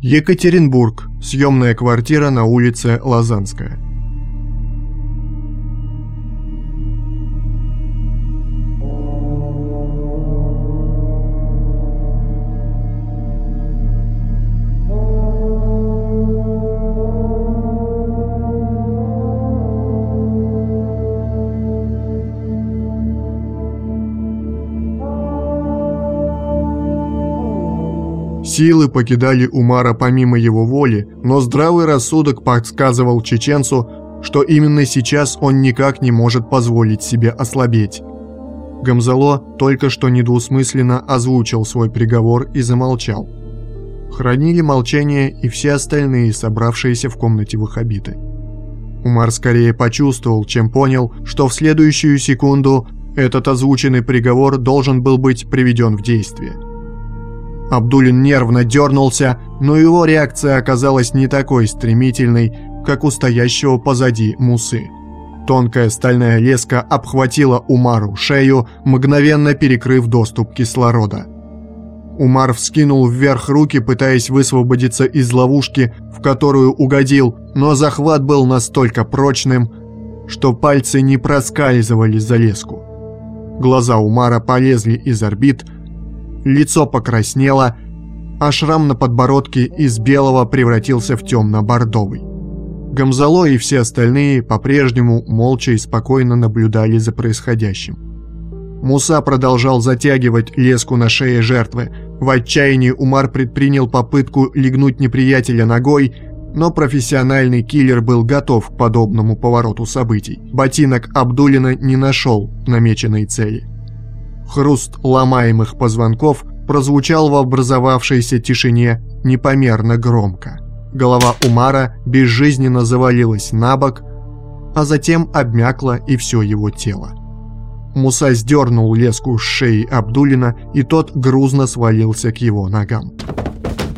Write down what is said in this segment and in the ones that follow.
Екатеринбург. Съемная квартира на улице Лазанская. Силы покидали Умара помимо его воли, но здравый рассудок подсказывал чеченцу, что именно сейчас он никак не может позволить себе ослабеть. Гамзало только что недвусмысленно озвучил свой приговор и замолчал. Хранили молчание и все остальные, собравшиеся в комнате ваххабиты. Умар скорее почувствовал, чем понял, что в следующую секунду этот озвученный приговор должен был быть приведен в действие – Абдулин нервно дернулся, но его реакция оказалась не такой стремительной, как у стоящего позади Мусы. Тонкая стальная леска обхватила Умару шею, мгновенно перекрыв доступ кислорода. Умар вскинул вверх руки, пытаясь высвободиться из ловушки, в которую угодил, но захват был настолько прочным, что пальцы не проскальзывали за леску. Глаза Умара полезли из орбит, лицо покраснело, а шрам на подбородке из белого превратился в темно-бордовый. Гамзало и все остальные по-прежнему молча и спокойно наблюдали за происходящим. Муса продолжал затягивать леску на шее жертвы. В отчаянии Умар предпринял попытку легнуть неприятеля ногой, но профессиональный киллер был готов к подобному повороту событий. Ботинок Абдулина не нашел намеченной цели. Хруст ломаемых позвонков прозвучал в образовавшейся тишине непомерно громко. Голова Умара безжизненно завалилась на бок, а затем обмякло и все его тело. Муса сдернул леску с шеи Абдулина, и тот грузно свалился к его ногам.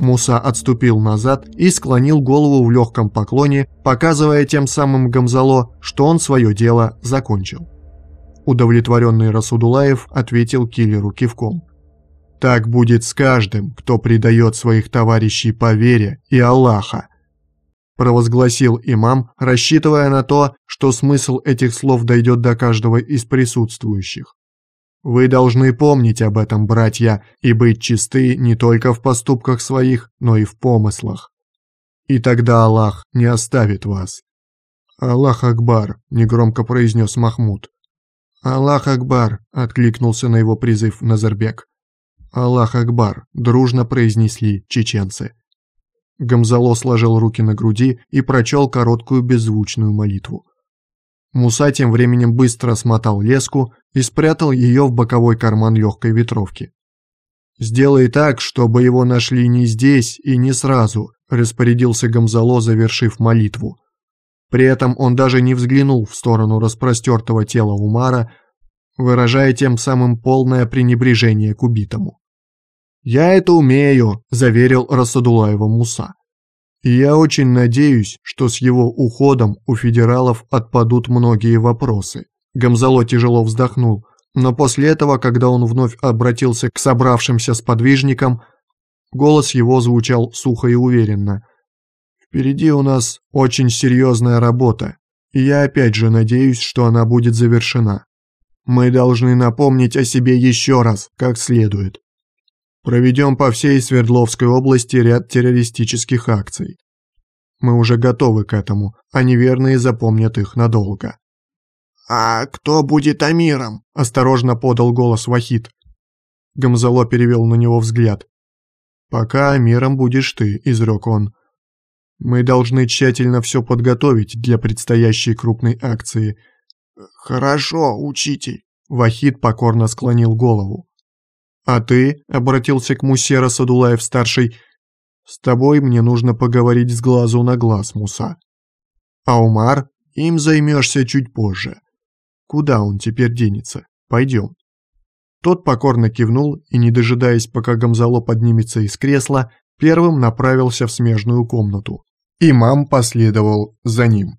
Муса отступил назад и склонил голову в легком поклоне, показывая тем самым Гамзало, что он свое дело закончил. Удовлетворенный Расудулаев ответил киллеру кивком. «Так будет с каждым, кто предает своих товарищей по вере и Аллаха», провозгласил имам, рассчитывая на то, что смысл этих слов дойдет до каждого из присутствующих. Вы должны помнить об этом, братья, и быть чисты не только в поступках своих, но и в помыслах. И тогда Аллах не оставит вас. «Аллах Акбар», — негромко произнес Махмуд. «Аллах Акбар!» – откликнулся на его призыв Назарбек. «Аллах Акбар!» – дружно произнесли чеченцы. Гамзало сложил руки на груди и прочел короткую беззвучную молитву. Муса тем временем быстро смотал леску и спрятал ее в боковой карман легкой ветровки. «Сделай так, чтобы его нашли не здесь и не сразу», – распорядился Гамзало, завершив молитву. При этом он даже не взглянул в сторону распростертого тела Умара, выражая тем самым полное пренебрежение к убитому. «Я это умею», – заверил Расадулаева Муса. «И я очень надеюсь, что с его уходом у федералов отпадут многие вопросы». Гамзало тяжело вздохнул, но после этого, когда он вновь обратился к собравшимся сподвижникам, голос его звучал сухо и уверенно – Впереди у нас очень серьезная работа, и я опять же надеюсь, что она будет завершена. Мы должны напомнить о себе еще раз, как следует. Проведем по всей Свердловской области ряд террористических акций. Мы уже готовы к этому, а неверные запомнят их надолго. «А кто будет Амиром?» – осторожно подал голос Вахид. Гамзало перевел на него взгляд. «Пока Амиром будешь ты», – изрек он. Мы должны тщательно все подготовить для предстоящей крупной акции. Хорошо, учитель. Вахид покорно склонил голову. А ты, обратился к Мусера Садулаев-старший, с тобой мне нужно поговорить с глазу на глаз, Муса. А Умар, им займешься чуть позже. Куда он теперь денется? Пойдем. Тот покорно кивнул и, не дожидаясь, пока Гамзало поднимется из кресла, первым направился в смежную комнату. Имам последовал за ним.